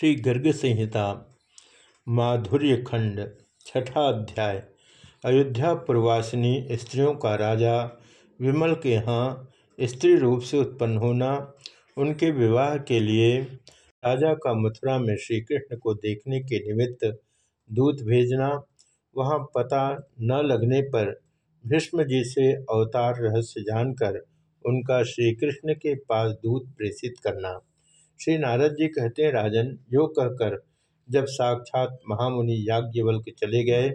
श्री गर्ग संहिता माधुर्य खंड छठा अध्याय अयोध्या पूर्वासिनी स्त्रियों का राजा, विमल के यहाँ स्त्री रूप से उत्पन्न होना, उनके विवाह के लिए राजा का मथुरा में श्री कृष्ण को देखने के निमित्त दूत भेजना, वहाँ पता न लगने पर भीष्म जी से अवतार रहस्य जानकर उनका श्री कृष्ण के पास दूत प्रेषित करना। श्री नारद जी कहते हैं, राजन, यो कहकर जब साक्षात महामुनि याज्ञवल्क चले गए,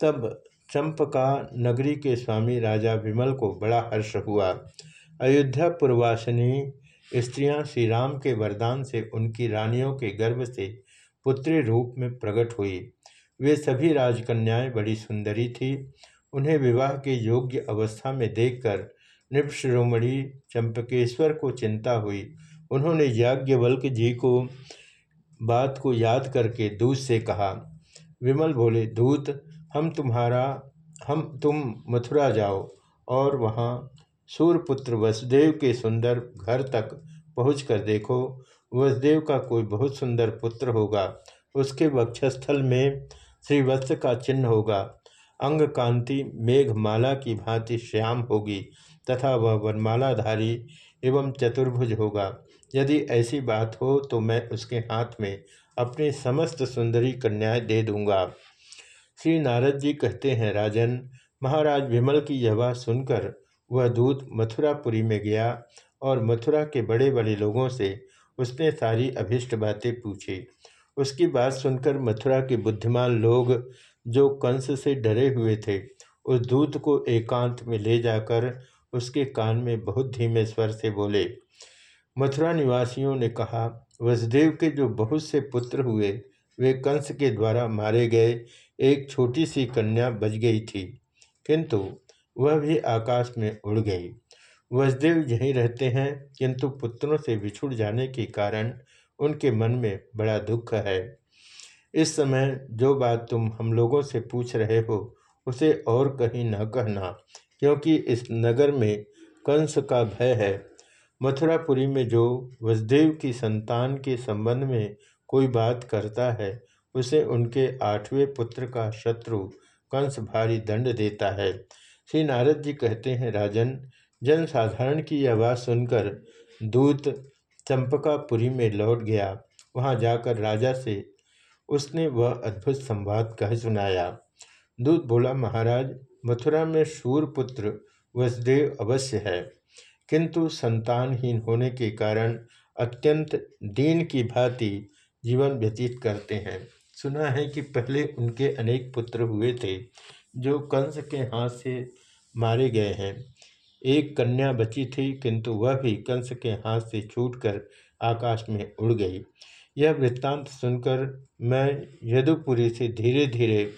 तब चंपका नगरी के स्वामी राजा विमल को बड़ा हर्ष हुआ। अयोध्या पूर्वासिनी स्त्रियाँ श्री राम के वरदान से उनकी रानियों के गर्भ से पुत्री रूप में प्रकट हुई। वे सभी राजकन्याएँ बड़ी सुंदरी थी। उन्हें विवाह के योग्य अवस्था में देखकर नृपशिरोमणि चंपकेश्वर को चिंता हुई। उन्होंने याज्ञवल्क जी को बात को याद करके दूत से कहा, विमल बोले, दूत, हम तुम्हारा, हम तुम मथुरा जाओ और वहाँ सूर्यपुत्र वसुदेव के सुंदर घर तक पहुंचकर देखो। वसुदेव का कोई बहुत सुंदर पुत्र होगा। उसके वक्षस्थल में श्रीवत्स का चिन्ह होगा। अंग कांति मेघमाला की भांति श्याम होगी तथा वह वनमालाधारी एवं चतुर्भुज होगा। यदि ऐसी बात हो तो मैं उसके हाथ में अपनी समस्त सुंदरी कन्याएँ दे दूँगा। श्री नारद जी कहते हैं, राजन, महाराज विमल की यह बात सुनकर वह दूत मथुरापुरी में गया और मथुरा के बड़े बड़े लोगों से उसने सारी अभिष्ट बातें पूछी। उसकी बात सुनकर मथुरा के बुद्धिमान लोग जो कंस से डरे हुए थे, उस दूत को एकांत में ले जाकर उसके कान में बहुत धीमे स्वर से बोले, मथुरा निवासियों ने कहा, वसुदेव के जो बहुत से पुत्र हुए, वे कंस के द्वारा मारे गए एक छोटी सी कन्या बच गई थी, किंतु वह भी आकाश में उड़ गई। वसुदेव यहीं रहते हैं, किंतु पुत्रों से बिछुड़ जाने के कारण उनके मन में बड़ा दुख है। इस समय जो बात तुम हम लोगों से पूछ रहे हो, उसे और कहीं न कहना, क्योंकि इस नगर में कंस का भय है। मथुरापुरी में जो वसुदेव की संतान के संबंध में कोई बात करता है, उसे उनके आठवें पुत्र का शत्रु कंस भारी दंड देता है। श्री नारद जी कहते हैं, राजन, जन साधारण की बात सुनकर दूत चंपकापुरी में लौट गया। वहाँ जाकर राजा से उसने वह अद्भुत संवाद कह सुनाया। दूत बोला, महाराज, मथुरा में शूरपुत्र वसुदेव अवश्य है, किंतु संतानहीन होने के कारण अत्यंत दीन की भांति जीवन व्यतीत करते हैं। सुना है कि पहले उनके अनेक पुत्र हुए थे, जो कंस के हाथ से मारे गए हैं। एक कन्या बची थी, किंतु वह भी कंस के हाथ से छूटकर आकाश में उड़ गई। यह वृत्तांत सुनकर मैं यदुपुरी से धीरे धीरे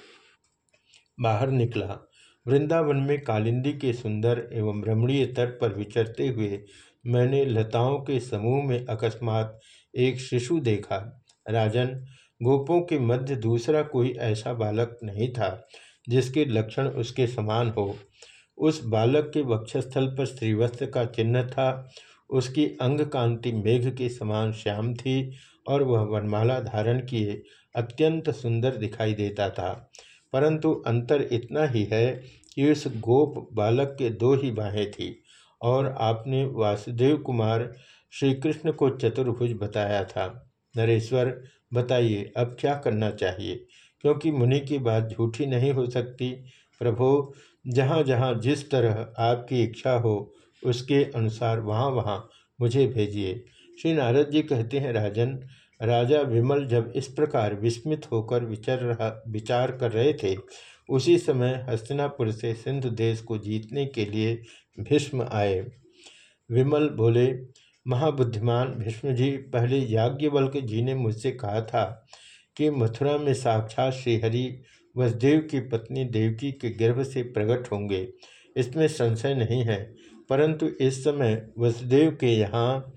बाहर निकला। वृंदावन में कालिंदी के सुंदर एवं रमणीय तट पर विचरते हुए मैंने लताओं के समूह में अकस्मात एक शिशु देखा। राजन, गोपों के मध्य दूसरा कोई ऐसा बालक नहीं था जिसके लक्षण उसके समान हो। उस बालक के वक्षस्थल पर श्रीवस्त्र का चिन्ह था। उसकी अंग कांति मेघ के समान श्याम थी और वह वनमाला धारण किए अत्यंत सुंदर दिखाई देता था। परंतु अंतर इतना ही है कि उस गोप बालक के दो ही बाहें थी और आपने वासुदेव कुमार श्री कृष्ण को चतुर्भुज बताया था। नरेश्वर, बताइए, अब क्या करना चाहिए? क्योंकि मुनि की बात झूठी नहीं हो सकती। प्रभो जहाँ जहाँ जिस तरह आपकी इच्छा हो, उसके अनुसार वहाँ वहाँ मुझे भेजिए। श्री नारद जी कहते हैं, राजन राजा विमल जब इस प्रकार विस्मित होकर विचर रहा, विचार कर रहे थे, उसी समय हस्तिनापुर से सिंधु देश को जीतने के लिए भीष्म आए। विमल बोले, महाबुद्धिमान भीष्म जी, पहले याज्ञवल्क जी ने मुझसे कहा था कि मथुरा में साक्षात श्रीहरि वसुदेव की पत्नी देवकी के गर्भ से प्रकट होंगे। इसमें संशय नहीं है, परंतु इस समय वसुदेव के यहाँ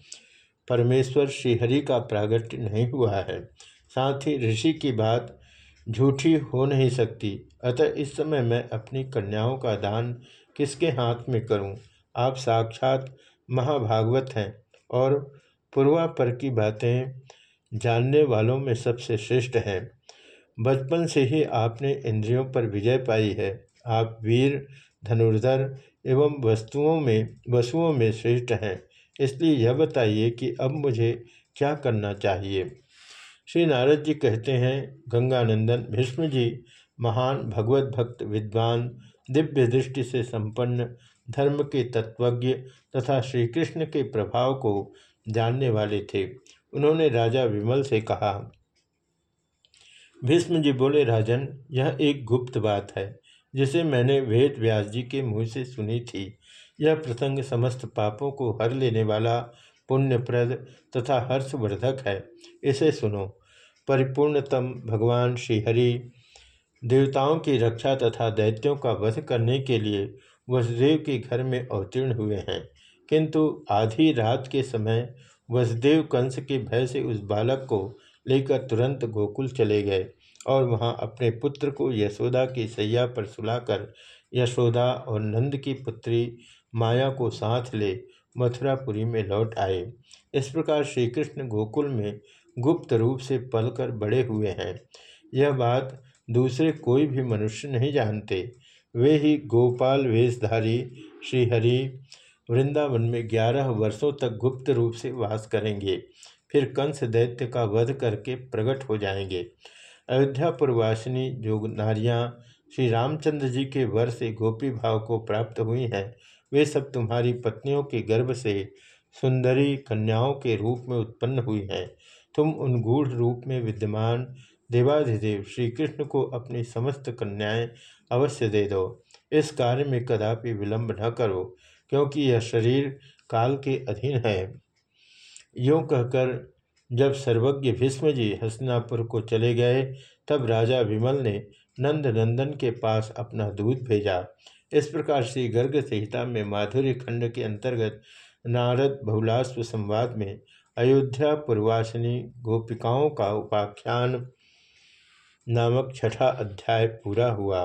परमेश्वर श्रीहरि का प्रागट्य नहीं हुआ है। साथ ही ऋषि की बात झूठी हो नहीं सकती। अतः इस समय मैं अपनी कन्याओं का दान किसके हाथ में करूँ? आप साक्षात महाभागवत हैं और पूर्वापर की बातें जानने वालों में सबसे श्रेष्ठ हैं। बचपन से ही आपने इंद्रियों पर विजय पाई है। आप वीर, धनुर्धर एवं वस्तुओं में, वसुओं में श्रेष्ठ हैं। इसलिए यह बताइए कि अब मुझे क्या करना चाहिए? श्री नारद जी कहते हैं, गंगानंदन भीष्म जी, महान भगवत भक्त, विद्वान, दिव्य दृष्टि से संपन्न, धर्म के तत्वज्ञ तथा श्री कृष्ण के प्रभाव को जानने वाले थे। उन्होंने राजा विमल से कहा भीष्म जी बोले, राजन, यह एक गुप्त बात है, जिसे मैंने वेद व्यास जी के मुँह से सुनी थी। यह प्रसंग समस्त पापों को हर लेने वाला, पुण्यप्रद तथा हर्षवर्धक है। इसे सुनो। परिपूर्णतम भगवान श्रीहरि, देवताओं की रक्षा तथा दैत्यों का वध करने के लिए वसुदेव के घर में अवतीर्ण हुए हैं। किंतु आधी रात के समय वसुदेव कंस के भय से उस बालक को लेकर तुरंत गोकुल चले गए और वहाँ अपने पुत्र को यशोदा की सैया पर सुलाकर, यशोदा और नंद की पुत्री माया को साथ ले मथुरापुरी में लौट आए। इस प्रकार श्री कृष्ण गोकुल में गुप्त रूप से पलकर बड़े हुए हैं। यह बात दूसरे कोई भी मनुष्य नहीं जानते। वे ही गोपाल वेशधारी श्रीहरि वृंदावन में ग्यारह वर्षों तक गुप्त रूप से वास करेंगे। फिर कंस दैत्य का वध करके प्रकट हो जाएँगे। अयोध्यापुरवासिनी जो नारियाँ श्री रामचंद्र जी के वर से गोपी भाव को प्राप्त हुई हैं। वे सब तुम्हारी पत्नियों के गर्भ से सुंदरी कन्याओं के रूप में उत्पन्न हुई हैं। तुम उन गूढ़ रूप में विद्यमान देवाधिदेव श्री कृष्ण को अपनी समस्त कन्याएँ अवश्य दे दो। इस कार्य में कदापि विलंब न करो, क्योंकि यह शरीर काल के अधीन है। यूँ कहकर जब सर्वज्ञ भीष्म जी हसनापुर को चले गए, तब राजा विमल ने नंद नंदन के पास अपना दूध भेजा। इस प्रकार श्री गर्ग संहिता में माधुरी खंड के अंतर्गत नारद बहुलास्व संवाद में अयोध्या पूर्वासिनी गोपिकाओं का उपाख्यान नामक छठा अध्याय पूरा हुआ।